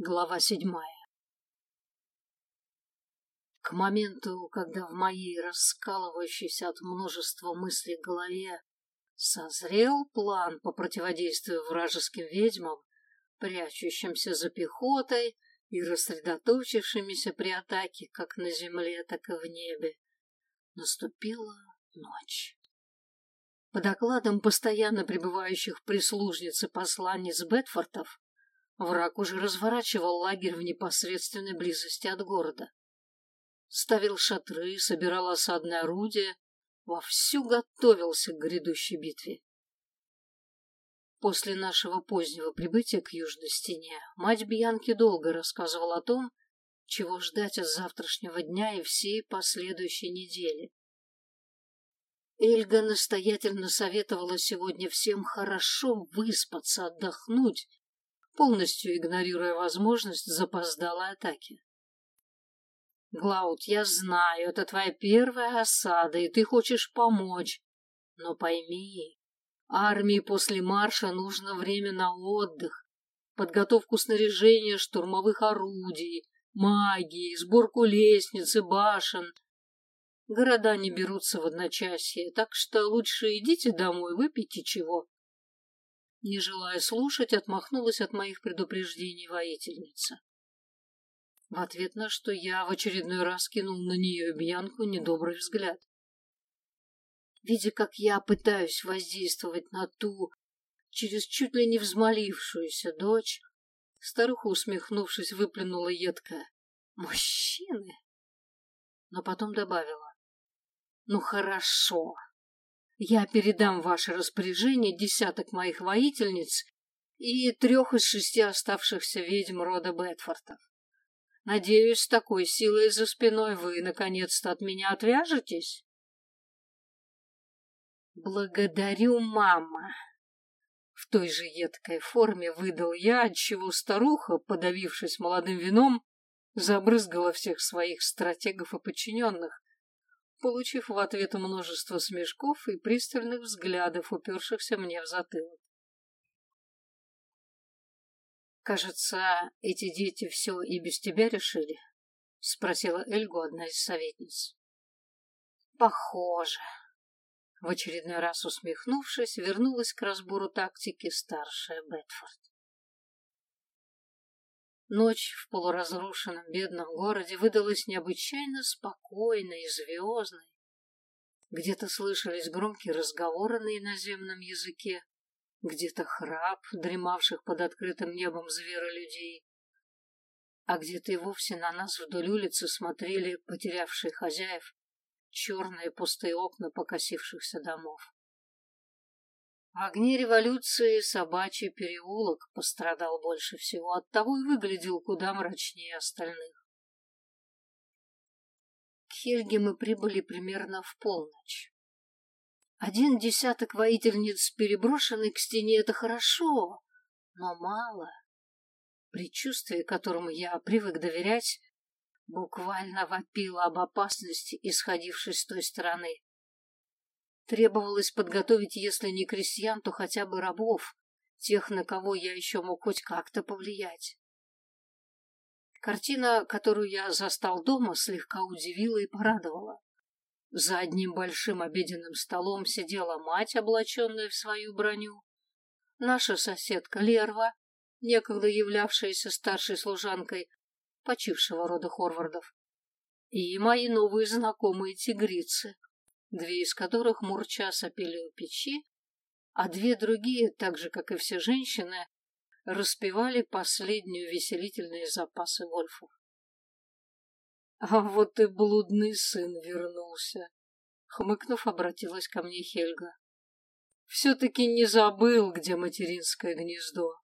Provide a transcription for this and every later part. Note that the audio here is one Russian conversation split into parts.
Глава седьмая К моменту, когда в моей раскалывающейся от множества мыслей голове созрел план по противодействию вражеским ведьмам, прячущимся за пехотой и рассредоточившимися при атаке как на земле, так и в небе, наступила ночь. По докладам постоянно пребывающих прислужниц и посланниц Бетфортов, враг уже разворачивал лагерь в непосредственной близости от города. Ставил шатры, собирал осадное орудие, вовсю готовился к грядущей битве. После нашего позднего прибытия к южной стене мать Бьянки долго рассказывала о том, чего ждать от завтрашнего дня и всей последующей недели. Эльга настоятельно советовала сегодня всем хорошо выспаться, отдохнуть, полностью игнорируя возможность запоздалой атаки. Глауд, я знаю, это твоя первая осада, и ты хочешь помочь. Но пойми, армии после марша нужно время на отдых, подготовку снаряжения штурмовых орудий, магии, сборку лестниц и башен, Города не берутся в одночасье, так что лучше идите домой, выпейте чего. Не желая слушать, отмахнулась от моих предупреждений воительница. В ответ на что я в очередной раз кинул на нее Бьянку недобрый взгляд. Видя, как я пытаюсь воздействовать на ту, через чуть ли не взмолившуюся дочь, старуха, усмехнувшись, выплюнула едко. «Мужчины!» Но потом добавила. Ну хорошо. Я передам ваше распоряжение десяток моих воительниц и трех из шести оставшихся ведьм рода Бетфортов. Надеюсь, с такой силой за спиной вы наконец-то от меня отвяжетесь? Благодарю, мама. В той же едкой форме выдал я, отчего старуха, подавившись молодым вином, забрызгала всех своих стратегов и подчиненных, получив в ответ множество смешков и пристальных взглядов, упершихся мне в затылок. «Кажется, эти дети все и без тебя решили?» — спросила Эльгу одна из советниц. «Похоже». В очередной раз усмехнувшись, вернулась к разбору тактики старшая Бетфорд. Ночь в полуразрушенном бедном городе выдалась необычайно спокойной и звездной. Где-то слышались громкие разговоры на иноземном языке, где-то храп дремавших под открытым небом зверолюдей, а где-то и вовсе на нас вдоль улицы смотрели потерявшие хозяев черные пустые окна покосившихся домов. В огне революции собачий переулок пострадал больше всего, оттого и выглядел куда мрачнее остальных. К Хельге мы прибыли примерно в полночь. Один десяток воительниц, переброшенный к стене, это хорошо, но мало. Предчувствие, которому я привык доверять, буквально вопило об опасности, исходившей с той стороны. Требовалось подготовить, если не крестьян, то хотя бы рабов, тех, на кого я еще мог хоть как-то повлиять. Картина, которую я застал дома, слегка удивила и порадовала. За одним большим обеденным столом сидела мать, облаченная в свою броню, наша соседка Лерва, некогда являвшаяся старшей служанкой почившего рода Хорвардов, и мои новые знакомые тигрицы, две из которых мурча сопели у печи, а две другие, так же, как и все женщины, распевали последнюю веселительные запасы Вольфов. А вот и блудный сын вернулся. Хмыкнув, обратилась ко мне Хельга. Все-таки не забыл, где материнское гнездо.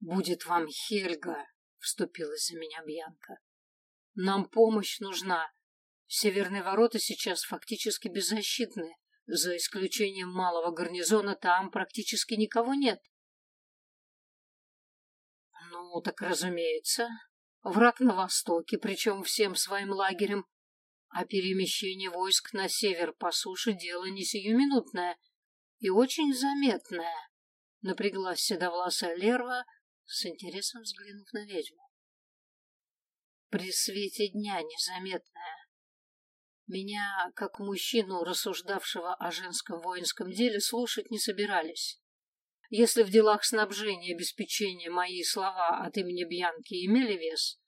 «Будет вам Хельга», — вступилась за меня Бьянка. «Нам помощь нужна, Северные ворота сейчас фактически беззащитны. За исключением малого гарнизона там практически никого нет. Ну, так разумеется. Враг на востоке, причем всем своим лагерем. А перемещение войск на север по суше дело не сиюминутное и очень заметное. Напряглась седовласая лерва, с интересом взглянув на ведьму. При свете дня незаметная. Меня, как мужчину, рассуждавшего о женском воинском деле, слушать не собирались. Если в делах снабжения и обеспечения мои слова от имени Бьянки имели вес,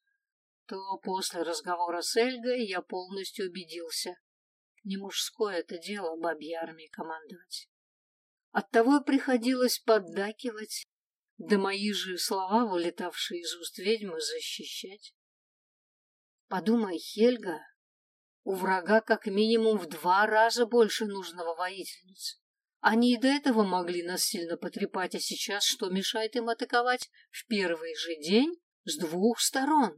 то после разговора с Эльгой я полностью убедился. Не мужское это дело бабьей армии командовать. Оттого и приходилось поддакивать, да мои же слова, вылетавшие из уст ведьмы, защищать. Подумай, Хельга, у врага как минимум в два раза больше нужного воительниц. Они и до этого могли нас сильно потрепать, а сейчас что мешает им атаковать в первый же день с двух сторон?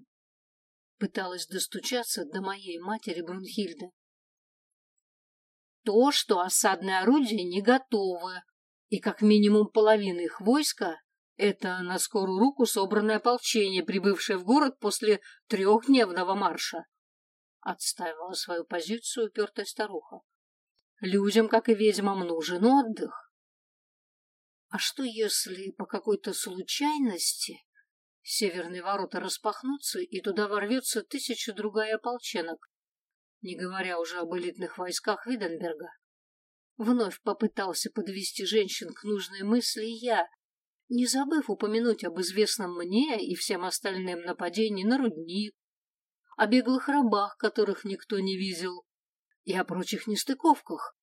Пыталась достучаться до моей матери Брунхильды. То, что осадные орудия не готовы, и как минимум половина их войска — это на скорую руку собранное ополчение, прибывшее в город после трехдневного марша. Отставила свою позицию упертая старуха. Людям, как и ведьмам, нужен отдых. А что, если по какой-то случайности северные ворота распахнутся, и туда ворвется тысяча другая ополченок, не говоря уже об элитных войсках Виденберга? Вновь попытался подвести женщин к нужной мысли я, не забыв упомянуть об известном мне и всем остальным нападении на рудник, о беглых рабах, которых никто не видел, и о прочих нестыковках,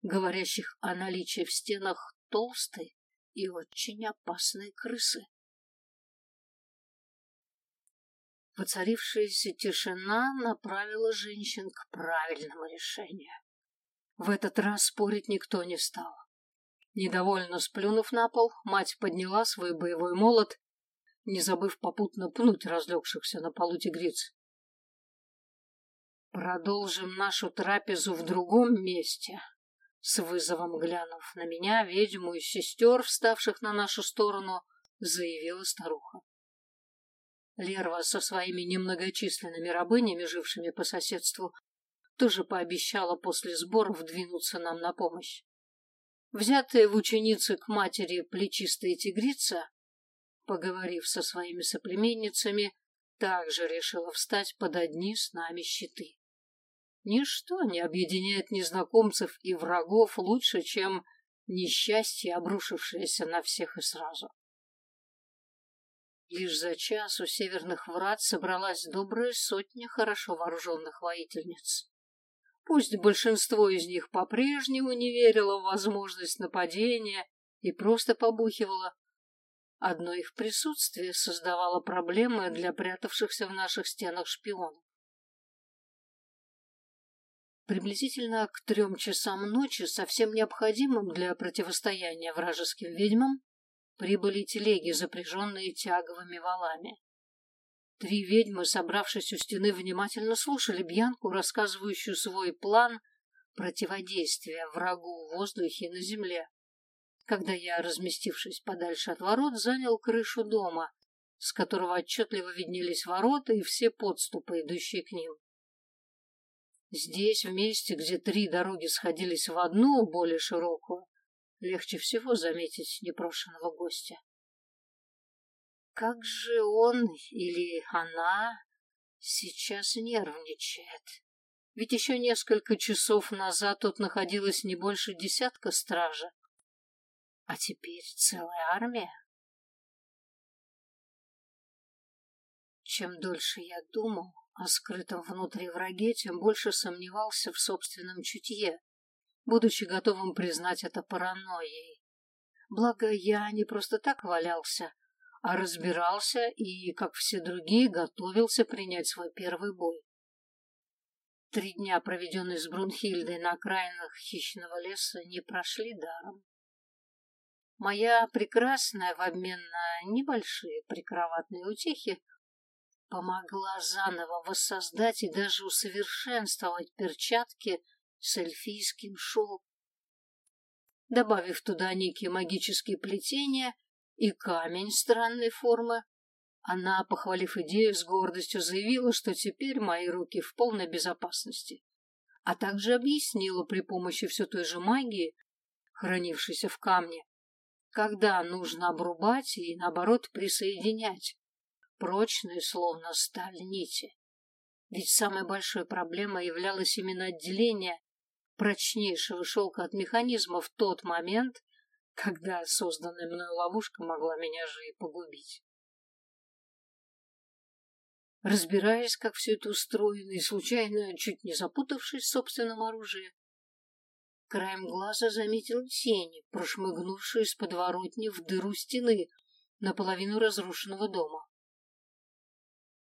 говорящих о наличии в стенах толстой и очень опасной крысы. Воцарившаяся тишина направила женщин к правильному решению. В этот раз спорить никто не стал. Недовольно сплюнув на пол, мать подняла свой боевой молот, не забыв попутно пнуть разлегшихся на полу тигриц. Продолжим нашу трапезу в другом месте. С вызовом глянув на меня, ведьму и сестер, вставших на нашу сторону, заявила старуха. Лерва со своими немногочисленными рабынями, жившими по соседству, тоже пообещала после сборов двинуться нам на помощь. Взятая в ученицы к матери плечистая тигрица, поговорив со своими соплеменницами, также решила встать под одни с нами щиты. Ничто не объединяет незнакомцев и врагов лучше, чем несчастье, обрушившееся на всех и сразу. Лишь за час у северных врат собралась добрая сотня хорошо вооруженных воительниц. Пусть большинство из них по-прежнему не верило в возможность нападения и просто побухивало, одно их присутствие создавало проблемы для прятавшихся в наших стенах шпионов. Приблизительно к трем часам ночи, совсем необходимым для противостояния вражеским ведьмам, прибыли телеги, запряженные тяговыми валами. Три ведьмы, собравшись у стены, внимательно слушали Бьянку, рассказывающую свой план противодействия врагу в воздухе и на земле. Когда я, разместившись подальше от ворот, занял крышу дома, с которого отчетливо виднелись ворота и все подступы, идущие к ним. Здесь, в месте, где три дороги сходились в одну, более широкую, легче всего заметить непрошенного гостя. Как же он или она сейчас нервничает? Ведь еще несколько часов назад тут находилось не больше десятка стража. А теперь целая армия. Чем дольше я думал, о скрытом внутри враге, тем больше сомневался в собственном чутье, будучи готовым признать это паранойей. Благо, я не просто так валялся, а разбирался и, как все другие, готовился принять свой первый бой. Три дня, проведенные с Брунхильдой на окраинах хищного леса, не прошли даром. Моя прекрасная в обмен на небольшие прикроватные утехи помогла заново воссоздать и даже усовершенствовать перчатки с эльфийским шелком, добавив туда некие магические плетения и камень странной формы. Она, похвалив идею, с гордостью заявила, что теперь мои руки в полной безопасности, а также объяснила при помощи все той же магии, хранившейся в камне, когда нужно обрубать и, наоборот, присоединять. Прочные, словно сталь нити. Ведь самой большой проблемой являлось именно отделение прочнейшего шелка от механизма в тот момент, когда созданная мной ловушка могла меня же и погубить. Разбираясь, как все это устроено, и случайно, чуть не запутавшись в собственном оружии, краем глаза заметил тень, прошмыгнувшую из подворотни в дыру стены наполовину разрушенного дома.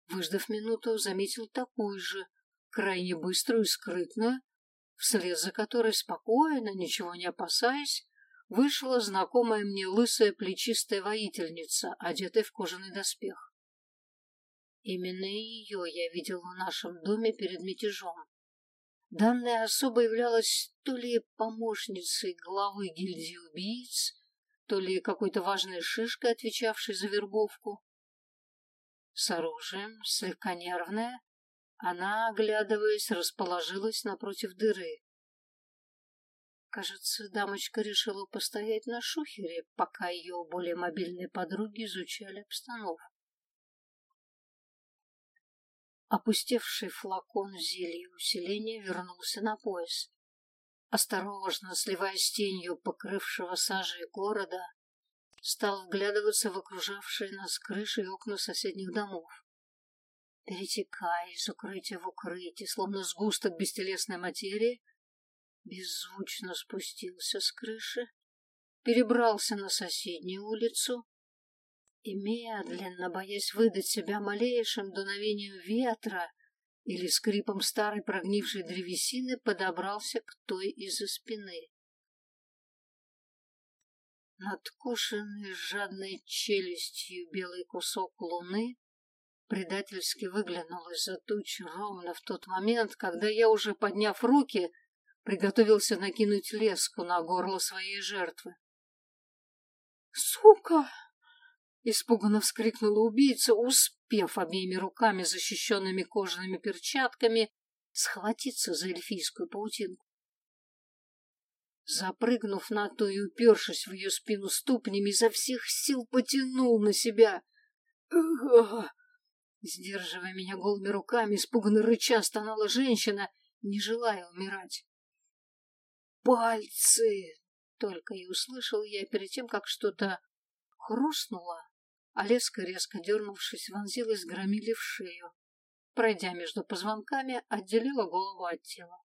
Выждав минуту, заметил такую же, крайне быструю и скрытную, вслед за которой спокойно, ничего не опасаясь, вышла знакомая мне лысая плечистая воительница, одетая в кожаный доспех. Именно ее я видел в нашем доме перед мятежом. Данная особа являлась то ли помощницей главы гильдии убийц, то ли какой-то важной шишкой, отвечавшей за вербовку. С оружием, слегка нервная, она, оглядываясь, расположилась напротив дыры. Кажется, дамочка решила постоять на шухере, пока ее более мобильные подруги изучали обстановку. Опустевший флакон зелья усиления вернулся на пояс. Осторожно, сливаясь с тенью покрывшего сажей города, стал вглядываться в окружавшие нас крыши и окна соседних домов. Перетекая из укрытия в укрытие, словно сгусток бестелесной материи, беззвучно спустился с крыши, перебрался на соседнюю улицу и медленно, боясь выдать себя малейшим дуновением ветра или скрипом старой прогнившей древесины, подобрался к той из-за спины. Надкушенный жадной челюстью белый кусок луны предательски выглянул из-за туч ровно в тот момент, когда я, уже подняв руки, приготовился накинуть леску на горло своей жертвы. «Сука!» Испуганно вскрикнула убийца, успев обеими руками, защищенными кожаными перчатками, схватиться за эльфийскую паутинку. Запрыгнув на то и упершись в ее спину ступнями, изо всех сил потянул на себя. Сдерживая меня голыми руками, испуганно рыча стонала женщина, не желая умирать. «Пальцы!» — только и услышал я перед тем, как что-то хрустнуло а леска, резко дернувшись, вонзилась громили в шею. Пройдя между позвонками, отделила голову от тела.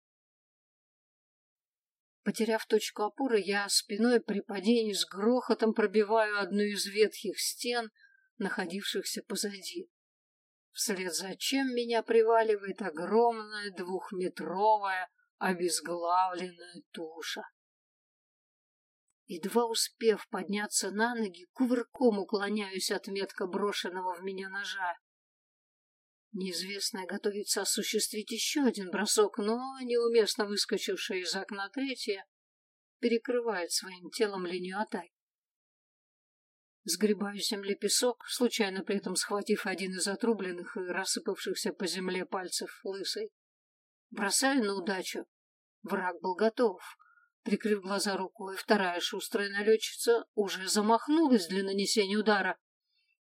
Потеряв точку опоры, я спиной при падении с грохотом пробиваю одну из ветхих стен, находившихся позади. Вслед за чем меня приваливает огромная двухметровая обезглавленная туша. Едва успев подняться на ноги, кувырком уклоняюсь от метка брошенного в меня ножа. Неизвестная готовится осуществить еще один бросок, но неуместно выскочившая из окна третья перекрывает своим телом линию атаки. Сгребаю с земли песок, случайно при этом схватив один из отрубленных и рассыпавшихся по земле пальцев лысой. Бросаю на удачу. Враг был готов. Прикрыв глаза рукой, вторая шустрая налетчица уже замахнулась для нанесения удара.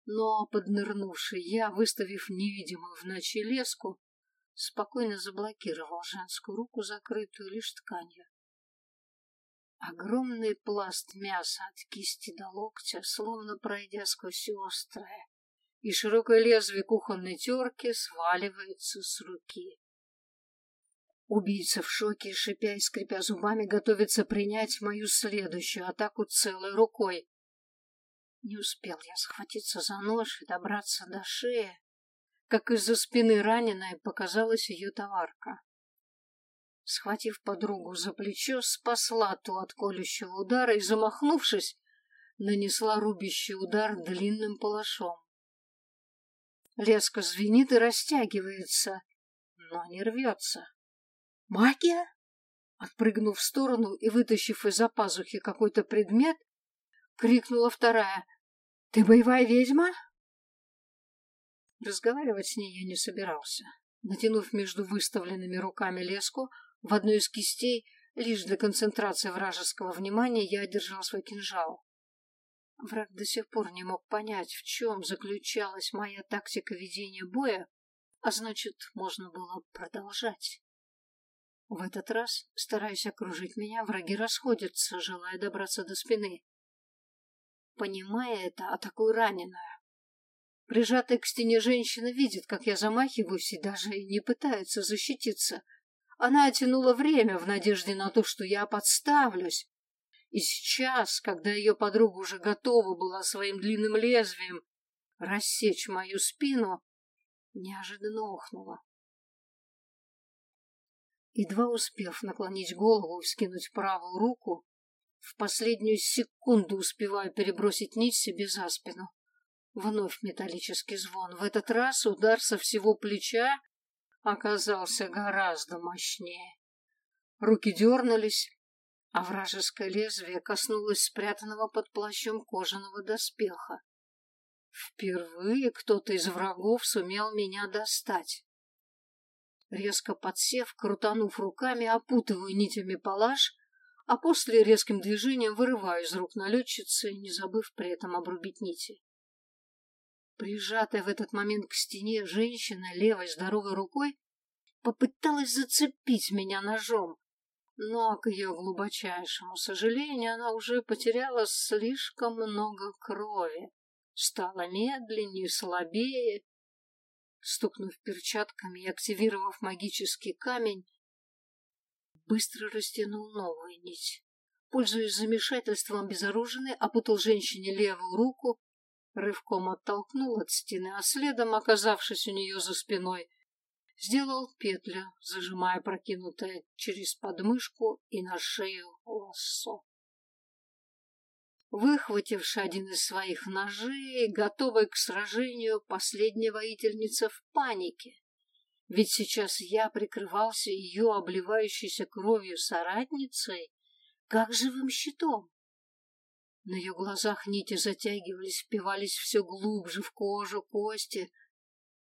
Но, поднырнувший я, выставив невидимую в ночи леску, спокойно заблокировал женскую руку, закрытую лишь тканью. Огромный пласт мяса от кисти до локтя, словно пройдя сквозь острое, и широкое лезвие кухонной терки сваливается с руки. Убийца в шоке, шипя и скрипя зубами, готовится принять мою следующую атаку целой рукой. Не успел я схватиться за нож и добраться до шеи, как из-за спины раненой показалась ее товарка. Схватив подругу за плечо, спасла ту от колющего удара и, замахнувшись, нанесла рубящий удар длинным палашом. Леска звенит и растягивается, но не рвется. «Магия?» Отпрыгнув в сторону и вытащив из-за пазухи какой-то предмет, крикнула вторая. «Ты боевая ведьма?» Разговаривать с ней я не собирался. Натянув между выставленными руками леску, в одной из кистей, лишь для концентрации вражеского внимания, я одержал свой кинжал. Враг до сих пор не мог понять, в чем заключалась моя тактика ведения боя, а значит, можно было продолжать. В этот раз, стараясь окружить меня, враги расходятся, желая добраться до спины. Понимая это, атакую раненую. Прижатая к стене женщина видит, как я замахиваюсь и даже не пытается защититься. Она оттянула время в надежде на то, что я подставлюсь. И сейчас, когда ее подруга уже готова была своим длинным лезвием рассечь мою спину, неожиданно охнула. Едва успев наклонить голову и вскинуть правую руку, в последнюю секунду успеваю перебросить нить себе за спину. Вновь металлический звон. В этот раз удар со всего плеча оказался гораздо мощнее. Руки дернулись, а вражеское лезвие коснулось спрятанного под плащом кожаного доспеха. Впервые кто-то из врагов сумел меня достать. Резко подсев, крутанув руками, опутываю нитями палаш, а после резким движением вырываю из рук налетчицы, не забыв при этом обрубить нити. Прижатая в этот момент к стене женщина левой здоровой рукой попыталась зацепить меня ножом, но, к ее глубочайшему сожалению, она уже потеряла слишком много крови, стала медленнее, слабее. Стукнув перчатками и активировав магический камень, быстро растянул новую нить. Пользуясь замешательством безоруженной, опутал женщине левую руку, рывком оттолкнул от стены, а следом, оказавшись у нее за спиной, сделал петлю, зажимая прокинутое через подмышку и на шею лассо. Выхвативши один из своих ножей, готовая к сражению, последняя воительница в панике. Ведь сейчас я прикрывался ее обливающейся кровью соратницей, как живым щитом. На ее глазах нити затягивались, впивались все глубже в кожу, кости.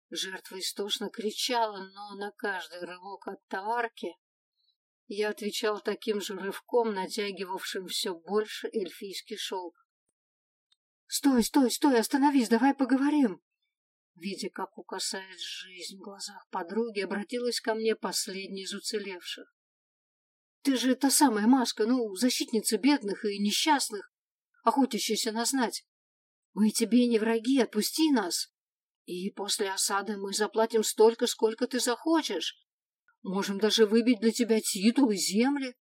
Жертва истошно кричала, но на каждый рывок от товарки я отвечал таким же рывком, натягивавшим все больше эльфийский шелк. «Стой, стой, стой, остановись, давай поговорим!» Видя, как укасает жизнь в глазах подруги, обратилась ко мне последней из уцелевших. «Ты же та самая маска, ну, защитница бедных и несчастных охотящийся на знать. Мы тебе не враги, отпусти нас. И после осады мы заплатим столько, сколько ты захочешь. Можем даже выбить для тебя титул и земли.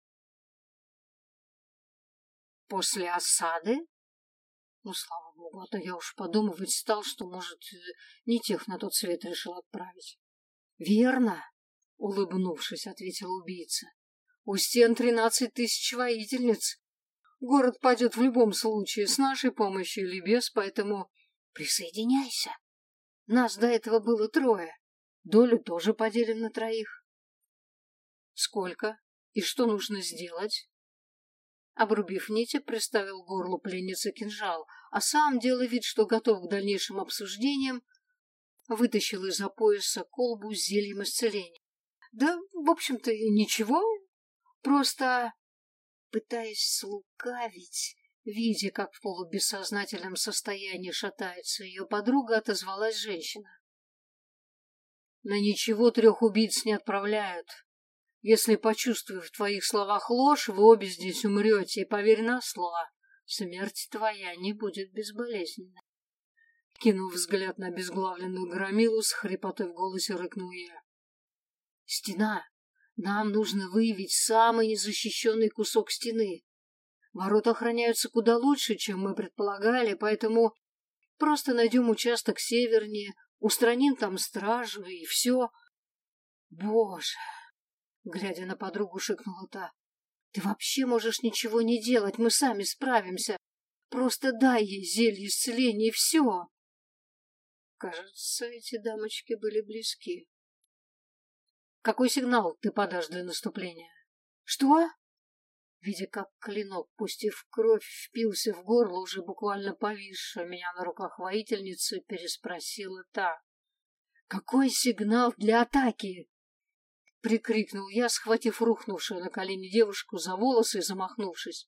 После осады? Ну, слава богу, а то я уж подумывать стал, что, может, не тех на тот свет решил отправить. Верно, улыбнувшись, ответил убийца. У стен тринадцать тысяч воительниц. Город падет в любом случае, с нашей помощью или без, поэтому присоединяйся. Нас до этого было трое. Долю тоже поделим на троих. Сколько? И что нужно сделать? Обрубив нити, приставил горлу пленницы кинжал, а сам, делая вид, что готов к дальнейшим обсуждениям, вытащил из-за пояса колбу с зельем исцеления. Да, в общем-то, ничего. Просто пытаясь слукавить, видя, как в полубессознательном состоянии шатается ее подруга, отозвалась женщина. На ничего трех убийц не отправляют. Если почувствую в твоих словах ложь, вы обе здесь умрете, и поверь на слово, смерть твоя не будет безболезненной. Кинув взгляд на безглавленную громилу, с хрипотой в голосе рыкнул я. Стена, нам нужно выявить самый незащищенный кусок стены. Ворота охраняются куда лучше, чем мы предполагали, поэтому просто найдем участок севернее, устраним там стражу и все. Боже! Глядя на подругу, шикнула та. Ты вообще можешь ничего не делать, мы сами справимся. Просто дай ей зелье исцеления и все. Кажется, эти дамочки были близки. Какой сигнал ты подашь для наступления? Что? Видя, как клинок, пустив кровь, впился в горло уже буквально повисшая меня на руках воительницы, переспросила та. Какой сигнал для атаки? Прикрикнул я, схватив рухнувшую на колени девушку за волосы и замахнувшись.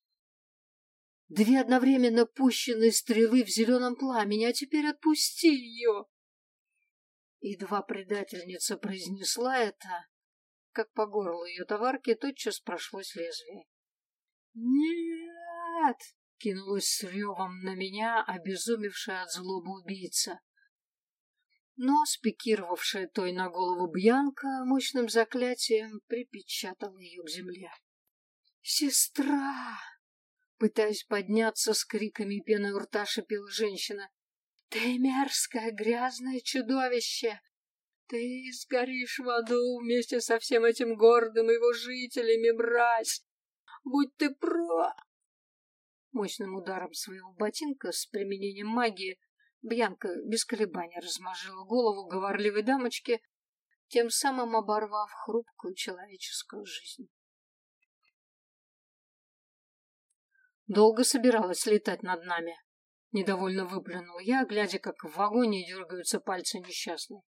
Две одновременно пущенные стрелы в зеленом пламени, а теперь отпусти ее. Едва предательница произнесла это, как по горлу ее товарки тотчас прошлось лезвие. «Нет!» — кинулась с ревом на меня обезумевшая от злобы убийца. Но спикировавшая той на голову Бьянка мощным заклятием припечатала ее к земле. «Сестра!» Пытаясь подняться с криками и пеной у рта, шипела женщина. «Ты мерзкое, грязное чудовище! Ты сгоришь в аду вместе со всем этим городом и его жителями, мразь! Будь ты про...» Мощным ударом своего ботинка с применением магии Бьянка без колебаний размажила голову говорливой дамочки, тем самым оборвав хрупкую человеческую жизнь. Долго собиралась летать над нами. Недовольно выплюнул я, глядя, как в вагоне дергаются пальцы несчастной.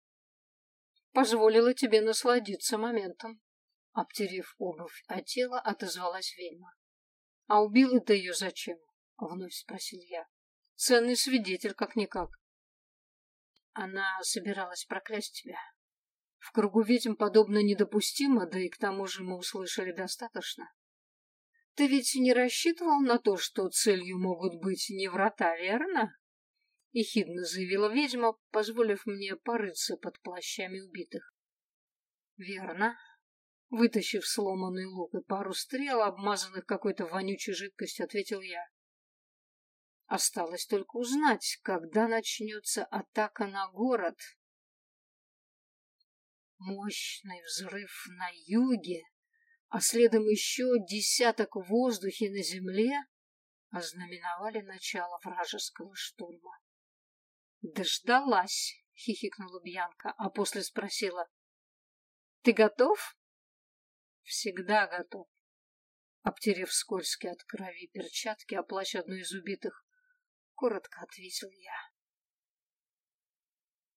Позволила тебе насладиться моментом. Обтерев обувь а тело, отозвалась ведьма. — А убила ты ее зачем? — вновь спросил я. — Ценный свидетель, как-никак. Она собиралась проклясть тебя. В кругу ведьм подобно недопустимо, да и к тому же мы услышали достаточно. Ты ведь не рассчитывал на то, что целью могут быть не врата, верно? Ехидно заявила ведьма, позволив мне порыться под плащами убитых. Верно. Вытащив сломанный лук и пару стрел, обмазанных какой-то вонючей жидкостью, ответил я. Осталось только узнать, когда начнется атака на город. Мощный взрыв на юге а следом еще десяток в воздухе на земле ознаменовали начало вражеского штурма. «Дождалась!» — хихикнула Бьянка, а после спросила. «Ты готов?» «Всегда готов». Обтерев скользкие от крови перчатки, о плащ одной из убитых, коротко ответил я.